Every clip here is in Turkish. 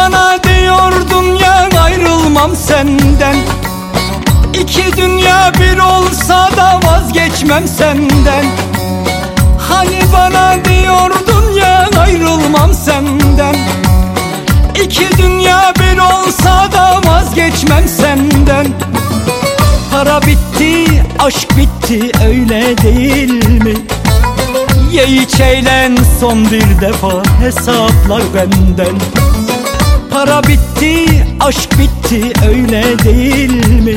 Bana diyordun ya ayrılmam senden. İki dünya bir olsa da vazgeçmem senden. Hani bana diyordun ya ayrılmam senden. İki dünya bir olsa da vazgeçmem senden. Para bitti, aşk bitti öyle değil mi? Ye iç eğlen son bir defa hesaplar benden Para bitti, aşk bitti öyle değil mi?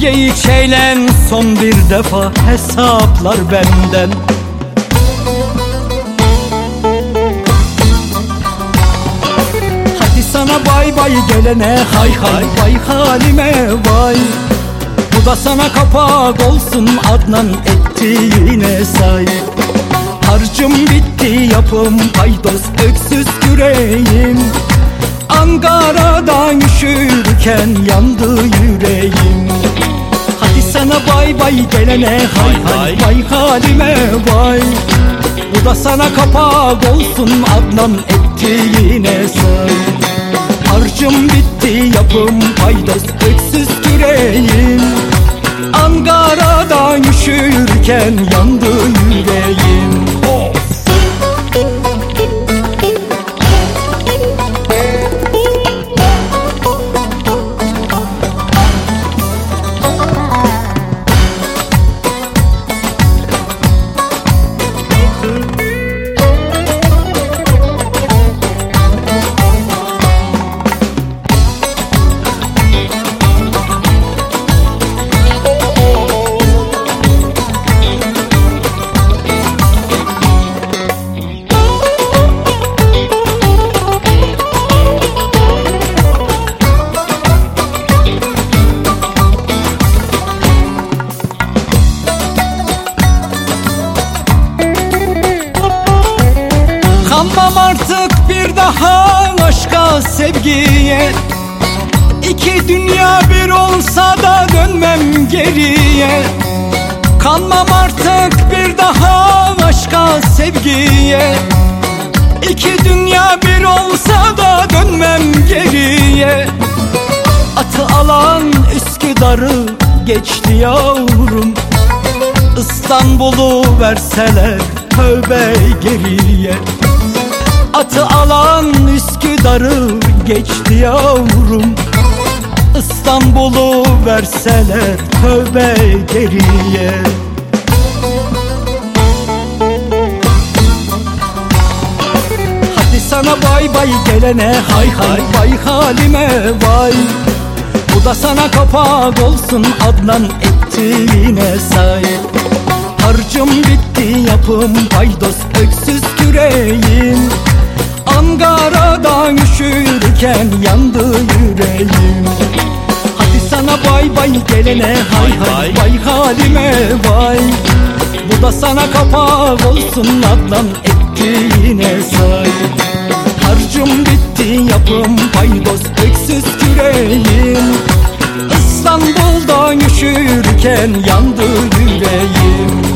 Ye iç son bir defa hesaplar benden. Hadi sana bay bay gelene hay hay bay halime vay. Bu da sana kapak olsun Adnan ettiğine say. Harcım bitti yapım paydos öksüz yüreğim üşürken yandı yüreğim. Hadi sana bay bay gelene hay hay. bay. Halime vay. Bu da sana kapak olsun Adnan ettiğine say Harcım bitti yapım paydos öksüz yüreğim Ankara'dan üşürken yandı yüreğim Kanmam artık bir daha aşka sevgiye. İki dünya bir olsa da dönmem geriye. Kanmam artık bir daha aşka sevgiye. İki dünya bir olsa da dönmem geriye. Atı alan Üsküdar'ı geçti yavrum. İstanbul'u verseler tövbe geriye Atı alan Üsküdar'ı geçti yavrum. İstanbul'u verseler tövbe geriye. Hadi sana bay bay gelene hay hay bay halime vay. Bu da sana kapak olsun Adnan ettiğine say. Harcım bitti yapım paydos öksüz küreğim üşürken yandı yüreğim. Hadi sana bay bay gelene hay hay. Bay halime vay. Bu da sana kapak olsun Adnan ettiğine say. Harcım bitti yapım paydos öksüz küreğim İstanbul'dan üşürken yandı yüreğim